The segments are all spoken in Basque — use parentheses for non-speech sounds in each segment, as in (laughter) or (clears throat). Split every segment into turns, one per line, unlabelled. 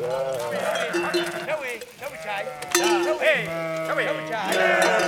Help me, help me, child. Help me, help me, child.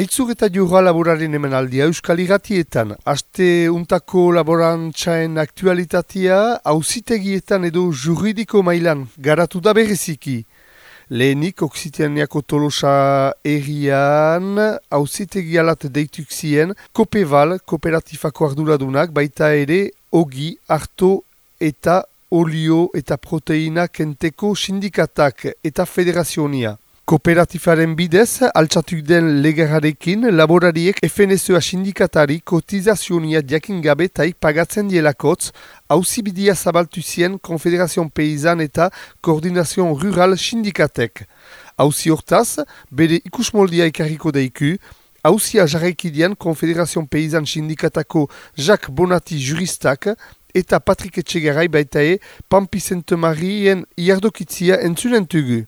Aitzur eta jura laboraren hemen aldia Euskal Iratietan. Aste untako laborantzaen aktualitatea hausitegietan edo juridiko mailan garatu da bereziki. Lehenik, Oksitaniako tolosa errian hausitegi alat deituk zien Kopeval, kooperatifako arduradunak, baita ere Ogi, Arto eta Olio eta Proteina kenteko sindikatak eta federazionia. Kooperatifaren bidez, altsatuk den legararekin, laborariek FNSOA sindikatari kotizazionia diakin gabe taik pagatzen dielakotz, hausibidia zabaltu zien Konfederazion Peizan eta Koordinazion Rural sindikatek. Hauzi hortaz, bere ikusmoldia ikarriko deiku, hauzia jarraikidian Konfederazion Peizan sindikatako Jacques Bonati juristak, eta Patrik Etxegarai baitae Pampi Sainte-Marien iardokitzia entzunentugu.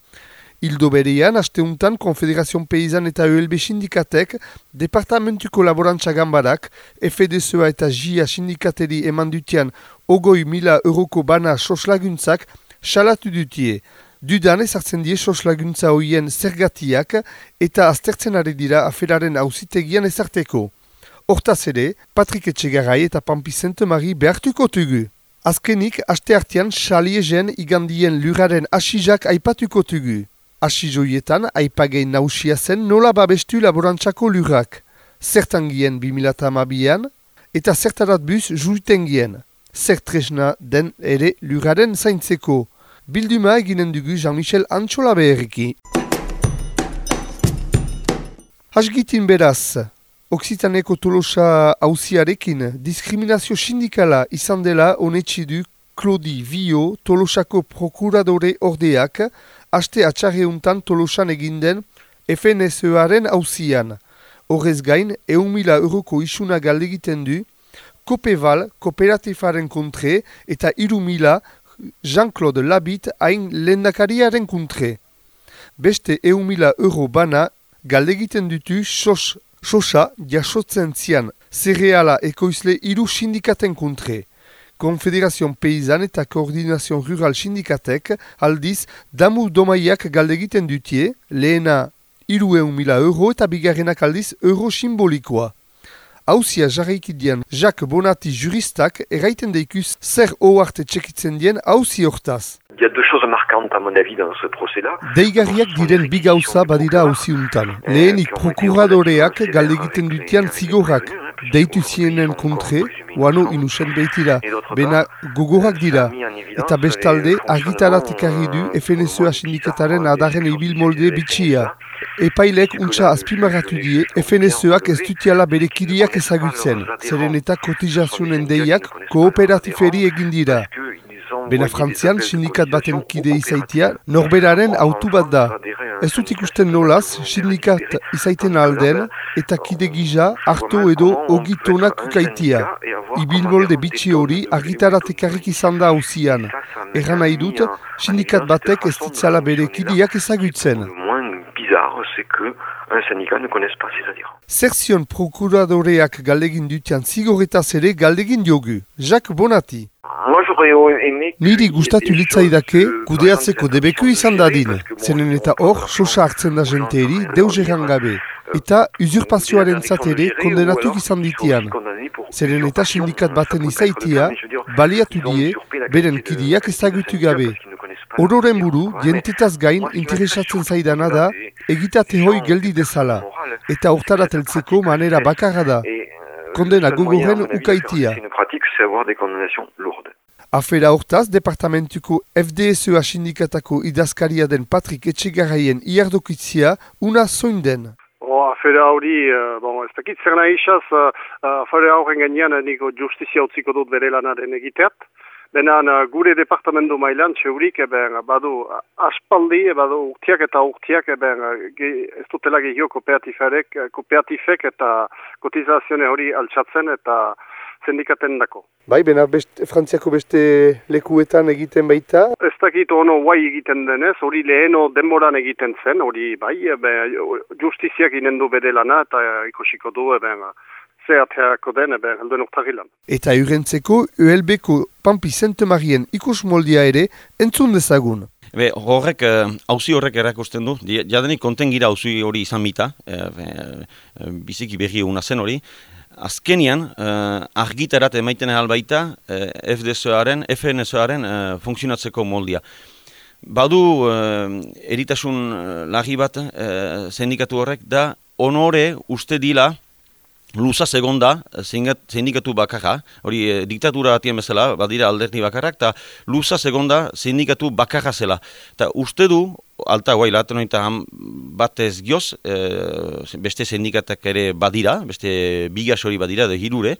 Hildo berean, asteuntan Konfederazion Peizan eta ELB sindikatek, Departamentuko Laborantza Gambarak, FDSOA eta JIA sindikateri eman dutian ogoi mila euroko bana soslaguntzak salatu dutie. Dudan ezartzen die soslaguntza hoien zergatiak eta aztertzen ari dira aferaren hausitegian ezarteko. Hortaz ere, Patrik Etxegarai eta Pampi Sainte-Marie behartuko tugu. Azkenik, aste artean, xaliezen igandien luraren asizak aipatuko tugu. Asizoietan, aipagein nausia zen nola babestu laborantzako lurrak. Zertan gien 2008an, eta zertarat bus juiten gien. Zertresna den ere luraren zaintzeko. Bilduma eginen dugu Jean-Michel Antxola beherriki. Hasgitin beraz, Oksitaneko tolosa hausiarekin diskriminazio sindikala izan dela honetxidu Claudi Vio tolosako prokuradore ordeak aste atxarreuntan tolosan eginden FNSEaren hauzian. Horrez gain, eun mila euroko isuna galdegiten du, Kopeval, kooperatifaren kontre, eta iru mila Jean-Claude Labit hain lendakariaren kontre. Beste eun mila euro bana galdegiten dutu sos, sosa jasotzen zian zereala ekoizle iru sindikaten kontre. Konfederazion Peizan eta Koordinazion Rural Sindikatek aldiz damu domaiak galdegiten dutie, lehena irueun mila euro eta bigarrenak aldiz euro simbolikoa. Hauzia jarraikidian Jacques Bonati juristak erraiten deikuz zer oarte txekitzen dien hauzi hortaz.
Il y a deux choses marquantes à mon avis dans ce procès-là.
Deigarriak diren bi gauza badira hauzi untan. Lehenik prokuradoreak galdegiten dutian zigorrak deitu zienen kontre, oano inusen behitira, bena gogorak dira, eta bestalde argitarat ikarri du FNSOA sindikataren adaren ibil molde bitxia. Epailek untsa azpimarratu die FNSOak ez dutiala bere kiriak ezagutzen, zeren eta kotizazionen deiak kooperatiferi egin dira. Bena frantzian, sindikat baten kide izaitia, norberaren autu bat da. Ez dut ikusten nolaz, sindikat izaiten alden, eta kide gisa hartu edo ogitonak kukaitia. Ibilbolde bitxi hori argitaratekarrik izan da hausian. Erran nahi dut, sindikat batek ez ditzala bere kideak ezagutzen.
c'est que un syndicat ne connaisse pas ses adhérents.
Zerzion prokuradoreak galdegin dutian zigoretaz ere galdegin diogu. Jacques Bonati. Niri gustatu litzaidake kudeatzeko debeku izan dadin, zenen eta hor sosa hartzen da jenteeri deus gabe. eta usurpazioaren zatere kondenatuk izan ditian. Zeren eta sindikat baten izaitia, baliatu die, beren kidiak ezagutu gabe. Ororen buru, jentitaz gain interesatzen zaidana da, egitate hoi geldi dezala, eta hortarat eltzeko manera bakarra da, kondena guguren ukaitia. Afera hortaz, departamentuko FDSA sindikatako idazkaria den Patrik Etxegarraien iardokitzia una zoin den.
Oh, afera hori, uh, bon, ez dakit zer nahi isaz, uh, afera horren gainean niko justizia utziko dut bere lanaren egiteat. Benan uh, gure departamentu mailan, txeurik, eben, badu aspaldi, badu urtiak eta urtiak, eben, ez dutela gehio kooperatifek eta kotizazione hori altsatzen eta sindikaten dako.
Bai, bena best, frantziako beste lekuetan egiten baita?
Ez dakit ono guai egiten denez, hori leheno denboran egiten zen, hori bai, be, justiziak inendu bere lana eta ikosiko du, eben, zehateako den, eben, helduen urtagilan.
Eta urentzeko, ULB-ko Pampi Sainte-Marien ikus moldia ere, entzun dezagun.
Be, horrek, hauzi horrek erakusten du, jadenik konten gira hauzi hori izan mita, e, e, biziki berri eguna zen hori, azkenian uh, argitarat emaiten albaita uh, eh, FDSOaren, FNSOaren uh, eh, funtzionatzeko moldia. Badu uh, eritasun lagi bat uh, sindikatu horrek da honore uste dila luza segonda sindikatu bakarra, hori diktatura batien bezala, badira alderni bakarrak, eta luza segonda sindikatu bakarra zela. Eta uste du alta guai laten eta bat ez gioz, e, beste sindikatak ere badira, beste bigas hori badira, de hirure,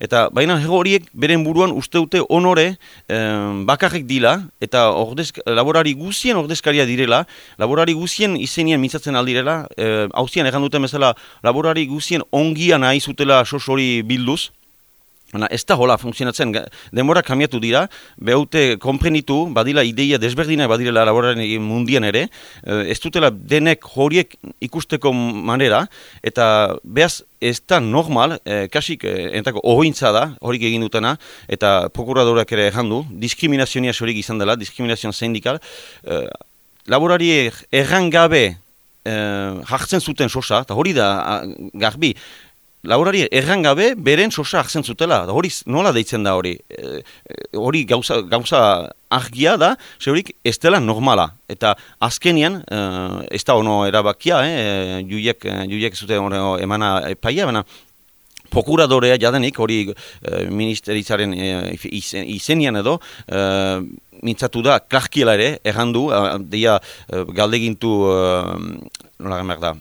eta baina horiek beren buruan uste dute honore e, bakarrik dila, eta ordezk, laborari guzien ordezkaria direla, laborari guzien izenian mintzatzen aldirela, e, hauzian egan duten bezala, laborari guzien ongian nahi zutela sos hori bilduz, Baina ez da hola funtzionatzen, demora kamiatu dira, behaute komprenitu, badila ideia desberdina badirela laboraren mundian ere, eh, ez dutela denek horiek ikusteko manera, eta behaz ez da normal, eh, kasik eh, entako ohointza da, horik egin dutena, eta prokuradorak ere jandu, diskriminazionia sorik izan dela, diskriminazioan sindikal, eh, laborari errangabe eh, jartzen zuten sosa, eta hori da garbi, laborari errangabe beren sosa hartzen zutela. Hori nola deitzen da hori? E, hori gauza, gauza argia da, zeurik ez dela normala. Eta azkenian, e, ez da ono erabakia, eh, juiek, juiek zuten emana epaia, baina prokuradorea jadenik, hori e, ministeritzaren e, izenian edo, e, mintzatu da, klarkiela ere, errandu, deia galdegintu, nola gemer da,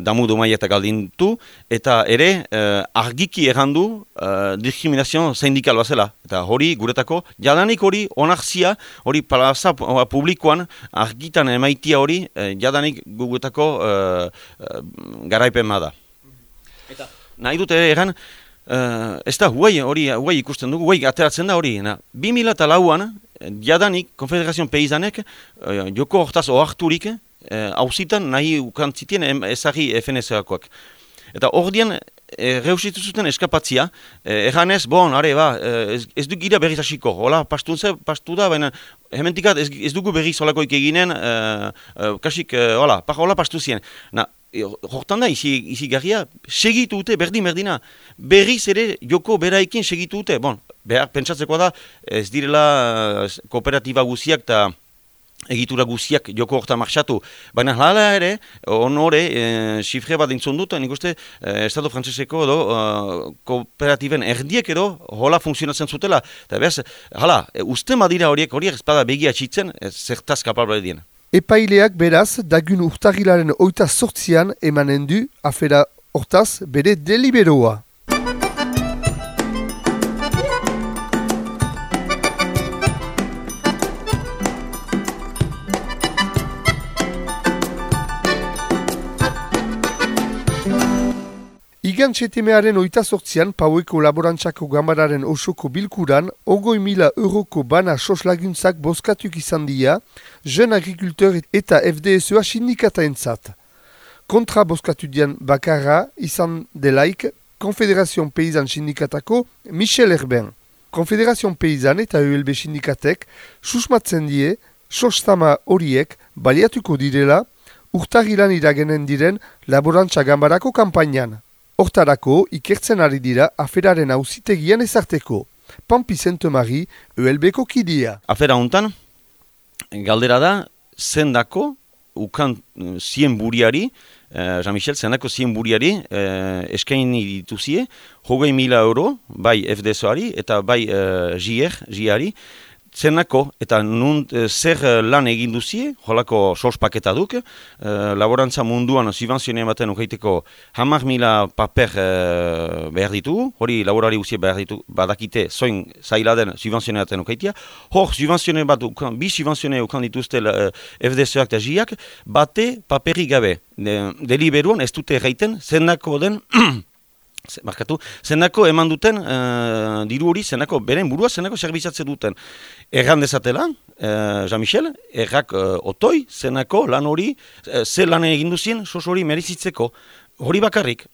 damu domai eta galdintu, eta ere argiki errandu diskriminazio sindikal bazela. Eta hori guretako, jadanik hori onartzia, hori plaza publikoan argitan emaitia hori, jadanik guretako garaipen bada. Eta nahi dute egan, uh, ez da huai hori huai ikusten dugu, huai ateratzen da hori. Na, 2000 lauan, jadanik, Konfederazion Peizanek, uh, joko hortaz oarturik, hauzitan uh, nahi ukantzitien ezagri FNZ-akoak. Eta hor dian, e, reusitu zuten eskapatzia, e, eganez, bon, are, ba, ez, ez du gira berriz hasiko, hola, pastu, pastu da, baina hementikat ez, ez dugu berriz holakoik eginen, e, e, kasik, e, hola, hola pastu zien. Na, Hortan da, izi, izi garria, segitu dute, berdin, berdina, berriz ere joko beraikin segitu dute. Bon, behar, pentsatzeko da, ez direla eh, kooperatiba guziak eta egitura guziak joko horta marxatu. Baina hala ere, honore, e, xifre bat dintzun dut, nik uste, e, Estado Frantzeseko edo e, kooperatiben erdiek edo hola funtzionatzen zutela. Eta behaz, hala, e, uste madira horiek horiek ezpada begia txitzen, e, zertaz kapabla edien.
Epaileak beraz, dagun urtagilaren oita sortzian emanen du afera hortaz bere deliberoa. Igan txetemearen oita sortzian, paueko laborantzako gambararen osoko bilkuran, ogoi mila euroko bana soslaguntzak boskatuk izan dira, jen agrikultor eta FDSOa sindikata entzat. Kontra boskatu dian bakarra izan delaik, Konfederazion Peizan sindikatako Michel Herben. Konfederazion Peizan eta ULB sindikatek susmatzen die, sostama horiek baliatuko direla, urtagilan iragenen diren laborantza gambarako kampainan. Hortarako, ikertzen ari dira aferaren auzitegian ezarteko. Pampi Zentomari, ULB-ko kidia.
Afera hontan, galdera da, zendako, ukan zien buriari, Uh, Jean-Michel, zenako zien buriari uh, eskaini dituzie, hogei mila euro, bai FDSoari eta bai uh, JR, JR-ari, zenako eta nun eh, zer eh, lan egin duzie, jolako sos paketa duk, e, laborantza munduan subvenzioen ematen ukaiteko hamar mila paper behar ditugu, hori laborari guzie behar ditu, badakite zoin zaila den subvenzioen ematen ukaitia, hor subvenzioen bat, ukan, bi subvenzioen ukan dituzte uh, FDSoak eta JIak, bate paperi gabe, de, deliberuan ez dute reiten, zenako den (clears throat) markatu, zenako eman duten uh, diru hori, zenako beren burua, zenako zerbitzatzen duten. Erran dezatela, uh, Jean-Michel, errak uh, otoi, zenako lan hori, uh, ze lan egin duzien, sos hori merizitzeko, hori bakarrik.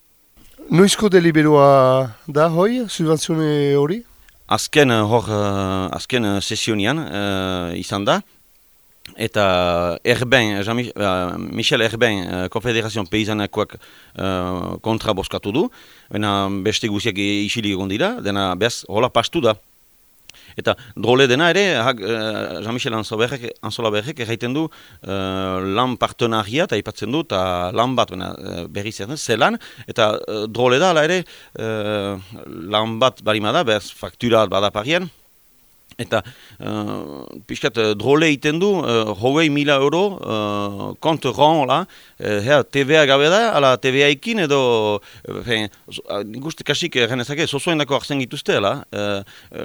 Noizko deliberoa da hoi, subvenzione hori?
Azken, hor, uh, azken sesionian uh, izan da, eta Erben, Jean uh, Michel Erben, uh, Konfederazioan Peizanakoak uh, kontra boskatu du, Baina beste guziak isilik egon dira, dena behaz hola pastu da. Eta drole dena ere, hak, uh, Jean-Michel Anzola Berrek erraiten du uh, lan partenaria eta ipatzen du, eta lan bat bena, berri zer zelan, eta uh, drole da, ere, uh, lan bat barimada, behaz faktura bada parien, Eta uh, pixkat uh, drole iten du, uh, hogei mila euro uh, kont ron, la, uh, TVA gabe da, ala TVA ikin edo, uh, guzti kasik genezake, sozoen dako arzen gituzte, la, uh,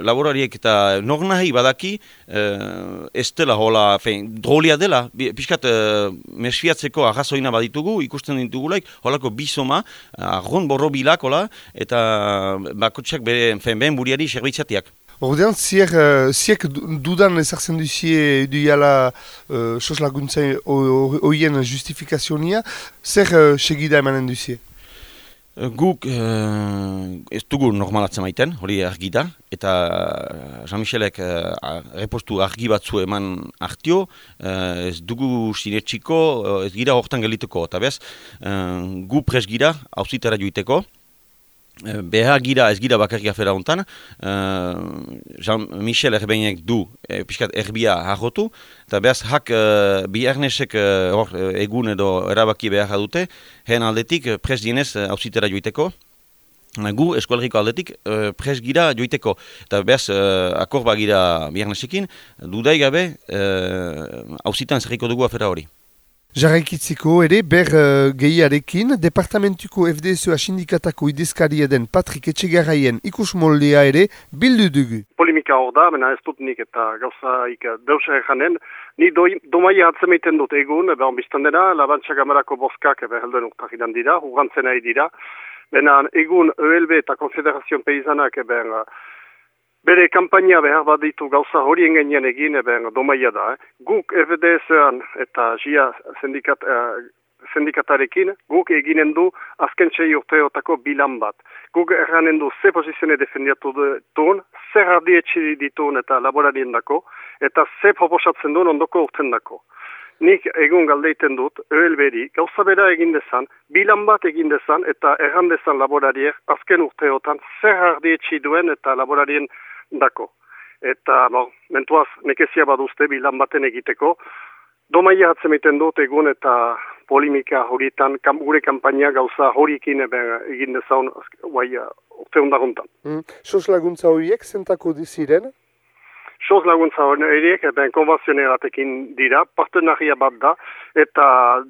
laborariek eta nor nahi badaki, uh, ez dela hola, fein, drolia dela, pixkat uh, mesfiatzeko arrazoina baditugu, ikusten ditugulaik, holako bisoma, arron borro bilako, eta bakotxak bere, fein, ben buriari serbitzatiak.
Ordean, ziek, ziek dudan ezartzen duzie du jala uh, sos laguntzen oien justifikazionia, zer uh, segida emanen duzie?
Guk uh, ez dugu normalatzen maiten, hori argi da, eta Jean-Michelek uh, repostu argi batzu eman artio, uh, ez dugu sinetxiko, uh, ez gira hortan geliteko, eta bez, uh, gu pres hauzitara joiteko, Eh, behar gira ez gira bakarrik afera honetan, uh, Jean-Michel erbeinek du e, piskat erbia harrotu, eta behaz hak uh, bi ernesek uh, egun edo erabaki behar dute, hen aldetik pres dienez hausitera uh, joiteko, gu eskualeriko aldetik uh, pres gira joiteko, eta behaz uh, gira bi ernesekin, dudai gabe hausitan uh, zerriko dugu afera hori.
Jarraikitziko ere, ber uh, gehiarekin, Departamentuko FDSOA sindikatako idezkaria den Patrik Etxegarraien ikus moldea ere bildu dugu.
Polimika hor da, mena ez dut nik eta gauzaik deusa erranen, ni domai hatzemeiten dut egun, ebe biztan dena, labantxak amarako boskak ebe helden urtahidan dira, urrantzen nahi dira, Bena egun ELB eta Konfederazioan Peizanak eben Bere kampaina behar bat ditu gauza hori engenean egin eben domaia da. Eh? Guk FDS-an eta JIA sendikat, uh, sindikatarekin guk eginen du azken txai urteotako bilan bat. Guk erranen du ze pozizione defendiatu duen, zer ardietxi dituen eta laborarien dako, eta ze proposatzen duen ondoko urten dako. Nik egun galdeiten dut, öelberi, gauza bera egin dezan, bilan bat egin dezan, eta erran dezan laborariek azken urteotan zer ardietxi duen eta laborarien dako. Eta, bo, mentuaz, nekezia baduzte bilan baten egiteko, domaia hatzen dut egun eta polimika horietan, kam, gure kampaina gauza horikin egin dezaun, guai, urte hundaguntan.
Mm. Sos laguntza horiek zentako diziren?
Sos laguntza horiek, ben konvazioneratekin dira, partenaria bat da, eta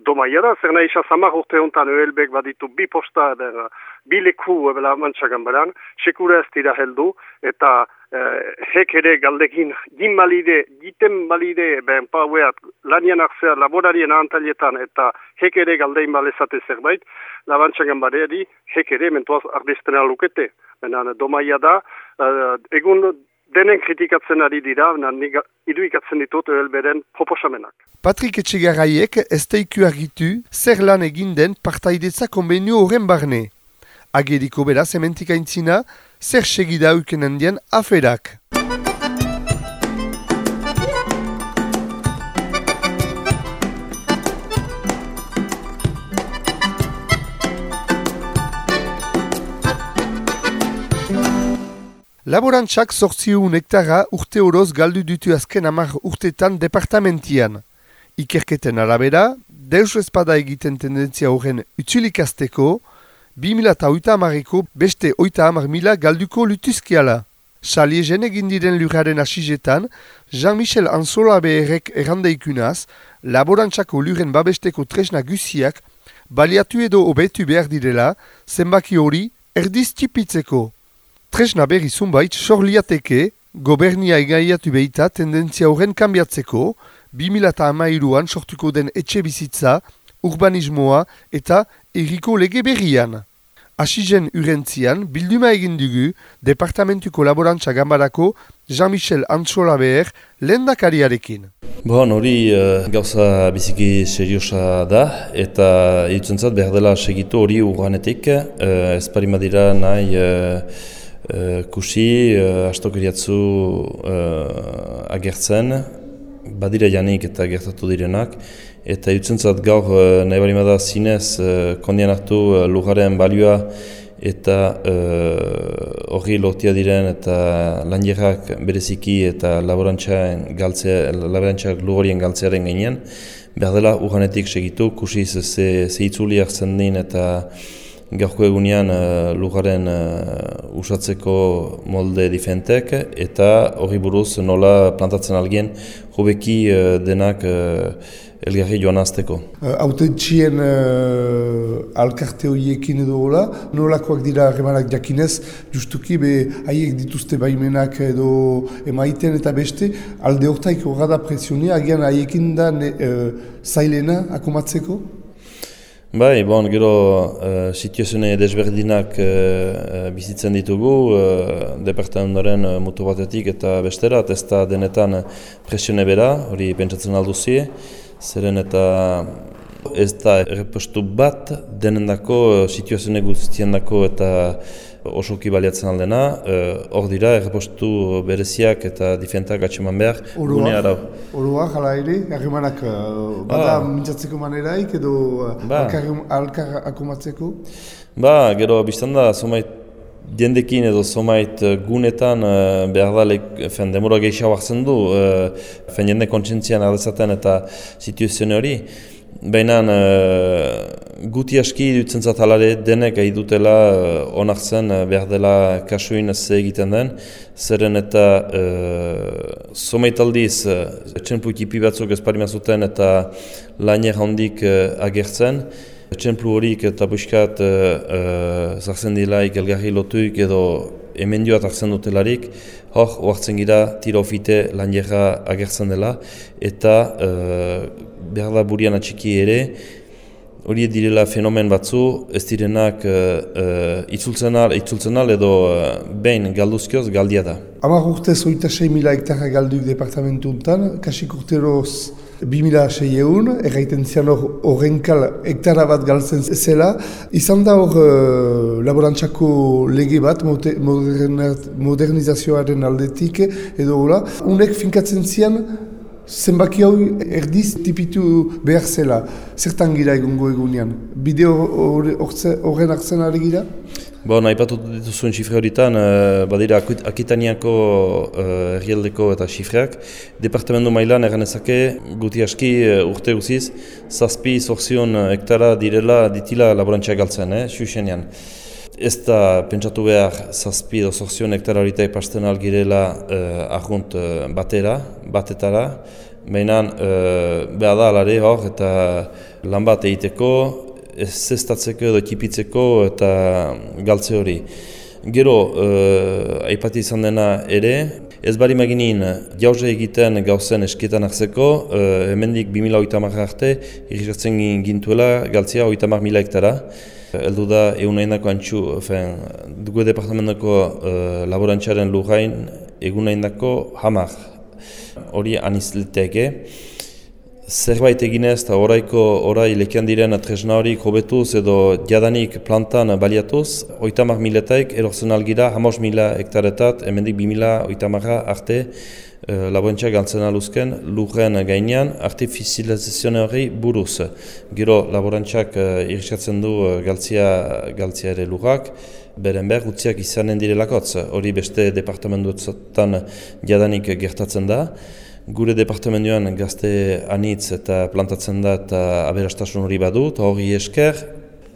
domaia da, zer nahi isa urte honetan ELBek baditu bi posta, ben, bi leku ebela mantxagan badan, sekura ez dira heldu, eta Uh, hek ere galdekin gin balide, giten balide ben paueat lanian arzea laborarien antalietan eta hek ere galdein balezate zerbait, labantxagan badeari hek ere mentuaz ardestena lukete. Benan domaia da, uh, egun denen kritikatzen ari dira, nik iduikatzen ditut elberen proposamenak.
Patrik Etxegarraiek ez teiku argitu zer lan egin den partaidetza konbenio horren barne. Ageriko bera zementika intzina, zer segida uken handian aferak. Laborantzak zortziun hektara urte oroz galdu ditu azken amar urtetan departamentian. Ikerketen arabera, deus espada egiten tendentzia horren utzilikazteko, 2008 amareko beste oita amar mila galduko lutuzkiala. Sali egen egin diren lurraren asizetan, Jean-Michel Anzola beherrek errandeikunaz, laborantzako luren babesteko tresna guziak, baliatu edo obetu behar direla, zenbaki hori erdiz tipitzeko. Tresna berri zunbait sorliateke, gobernia egaiatu behita tendentzia horren kambiatzeko, 2008an sortuko den etxe bizitza, urbanismoa eta erriko lege berrian. Asizen urentzian, bilduma egin dugu, Departamentuko Laborantza Gambarako Jean-Michel Antsola behar lendakariarekin.
Bon, hori uh, gauza biziki seriosa da, eta irutzen behar dela segitu hori urganetik, uh, ez parima dira nahi uh, uh, kusi, uh, astokeriatzu uh, agertzen, badira janik eta gertatu direnak, eta jutzentzat gaur uh, nahi bali da zinez uh, kondian hartu uh, lujaren balioa eta hori uh, lotia diren eta lanjerak bereziki eta laborantzaen galtzea, laborantzaak lugorien galtzearen gainean behar dela urganetik segitu, kusi ze, ze itzuli hartzen din eta gaurko egunean uh, lugaren uh, usatzeko molde difentek eta hori buruz nola plantatzen algien hobeki uh, denak elgarri joan azteko.
Haute uh, txien uh, alkarte horiekin edo hola, nolakoak dira remanak jakinez, justuki be haiek dituzte baimenak edo emaiten eta beste, alde hortaik horra presionia, agian haiekin da ne, uh, zailena akumatzeko?
Bai, bon, gero uh, situazioa desberdinak uh, bizitzen ditugu, uh, departamentoren uh, mutu batetik eta bestera, ez da denetan presione bera, hori pentsatzen alduzie zeren eta ez da errepostu bat denendako situazioen guztien dako eta osoki baliatzen aldena, eh, hor e, dira errepostu bereziak eta difentak atxeman behar
gune arau. Orua, jala ere, harremanak uh, bada ah. mintzatzeko maneraik edo ba. alkar akumatzeko?
Ba, gero, biztan da, somait diendekin edo somait eh, gunetan uh, behar da lek, fen, demora gehiago hartzen du, uh, fen jende kontzientzian adezaten eta situazio hori. Baina uh, guti aski dutzen zatalare denek egin dutela onartzen behar dela kasuin ze egiten den. Zeren eta uh, somait aldiz, uh, etxen batzuk ezparimazuten eta lainer handik uh, agertzen. Txemplu horik eta buskat uh, zartzen dilaik elgarri lotuik edo emendioat hartzen dutelarik, hor, oartzen gira, tira ofite lan agertzen dela, eta uh, behar da burian atxiki ere, hori direla fenomen batzu, ez direnak uh, uh, itzultzen al, edo uh, behin galduzkioz galdia da.
Amar urte zoita 6 mila hektara galduk departamentu untan, kasik urteroz 2006 egun, erraiten zian hor horrenkal hektara bat galtzen zela. Izan da hor uh, laborantzako lege bat, modernizazioaren aldetik edo hola. Unek finkatzen zian, zenbaki hau erdiz tipitu behar zela. Zertan gira egungo egunean? Bideo horren hartzen ari gira?
Bo, nahi bat dituzuen xifre horietan, uh, badira Akitaniako uh, herrialdeko eta xifreak. Departamentu mailan egan ezake, guti aski uh, urte guziz, zazpi zorzion hektara direla ditila laborantza galtzen, eh, xuxenean. Ez da pentsatu behar zazpi edo zorzion hektara horieta ipasten algirela uh, ahunt uh, batera, batetara. Baina uh, behar da alare hor eta lan bat egiteko, zestatzeko edo ekipitzeko eta galtze hori. Gero, uh, aipati izan dena ere, ez bari maginin jauze egiten gauzen eskietan hartzeko, uh, hemendik 2008 arte, irrizatzen gintuela galtzea 80 mila hektara. Eldu da, egun nahi antxu, fen, dugu departamentako uh, laborantxaren lurrain, egun nahi hamar. Hori anizleteke zerbait eginez eta oraiko orai lekian diren tresna hori hobetuz edo jadanik plantan baliatuz, oitamak miletaik erorzen algira hamos mila hektaretat, hemendik bi mila oitamarra arte e, laboentzia galtzen aluzken lurren gainean artifizializazio hori buruz. Gero laborantzak e, irisatzen du e, galtzia, galtzia ere lurrak, beren behar utziak izanen direlakotz, hori beste departamentuetan jadanik gertatzen da. Gure departamentoan gazte anitz eta plantatzen da eta aberastasun hori badu, eta hori esker,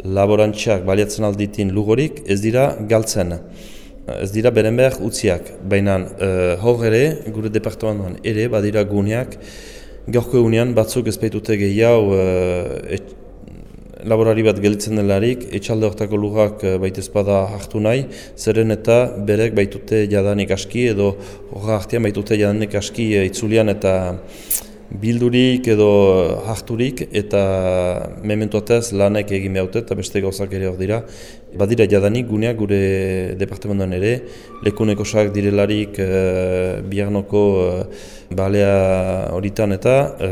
laborantxak baliatzen alditin lugorik ez dira galtzen. Ez dira beren behar utziak, baina uh, hor ere, gure departamentoan ere, badira guneak, gaurko egunean batzuk ez baitute gehiago uh, laborari bat gelditzen delarik, etxalde hortako lugak eh, baita ezpada hartu nahi, zeren eta berek baitute jadanik aski edo horra hartian baitute jadanik aski eh, itzulian eta bildurik edo harturik eta mementu atez lanek egin behaute eta beste gauzak ere hor dira. Badira jadanik guneak gure departamentoan ere, lekuneko sak direlarik e, biarnoko balea horitan eta e,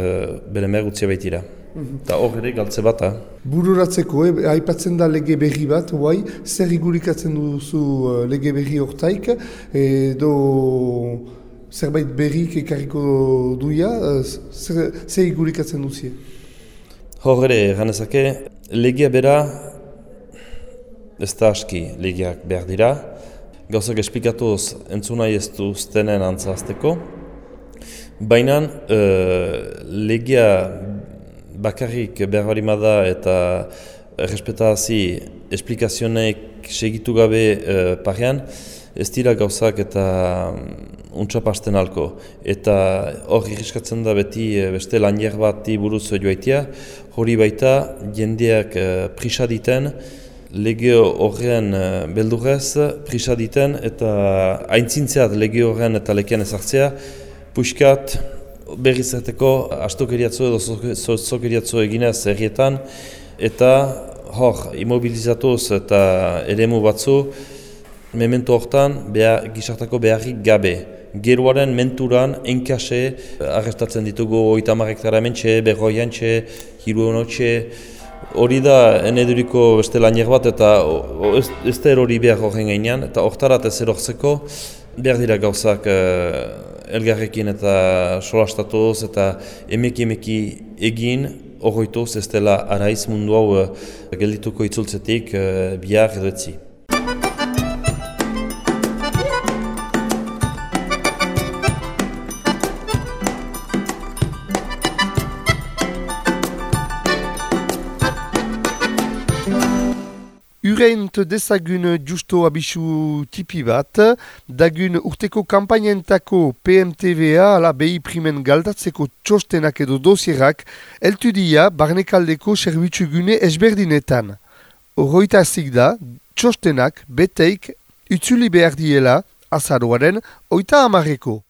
bere mergutzia baitira. Eta hor ere galtze bat, ha?
Bururatzeko, eh, aipatzen da lege berri bat, guai, zer igurikatzen duzu uh, lege berri hortaik, edo zerbait berrik ekarriko duia, uh, zer, zer igurikatzen duzie?
Hor ere, ganezake, legea bera, ez da aski legeak behar dira, gauzak esplikatuz entzuna ez du ztenen antzazteko, baina uh, legea bakarrik berbarimada eta respetazi esplikazionek segitu gabe uh, parean, ez dira gauzak eta mm, untsapasten alko. Eta hor irriskatzen da beti eh, beste lanier bat buruz joaitia, hori baita jendeak uh, prisa diten, lege horren beldurrez prisa diten eta aintzintzeat lege horren eta lekean ezartzea, puxkat berriz erteko astokeriatzu edo zokeriatzu eginez errietan eta hor, immobilizatuz eta eremu batzu memento hortan behar, gizartako beharrik gabe. Geruaren menturan enkase arrestatzen ditugu oita marrektara mentxe, berroian txe, hiru honotxe, Hori da, eneduriko beste lanier bat eta ez, ez da erori behar horren gainean, eta hortarat ez erortzeko. Behar dira gauzak uh, elgarrekin eta solastatuz eta emeki emeki egin horretuz ez dela araiz mundu hau uh, geldituko itzultzetik uh, bihar edo etzi.
Ureint dezagun justo abisu tipi bat, dagun urteko kampainentako PMTVA ala behi primen galdatzeko txostenak edo dosierak, eltu dia barnekaldeko serbitzu gune esberdinetan. Horroita zik da, txostenak beteik utzuli behar diela azaroaren oita amarreko.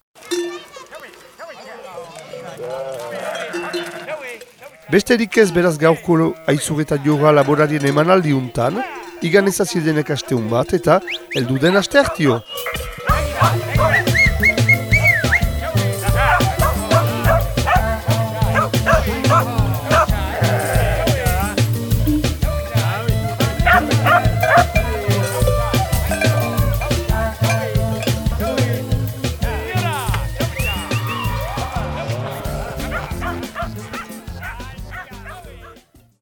Besterik ez beraz gaurko aizureta joga laborarien emanaldi untan, igan ezaziedenek aste bat eta eldu den aste hartio.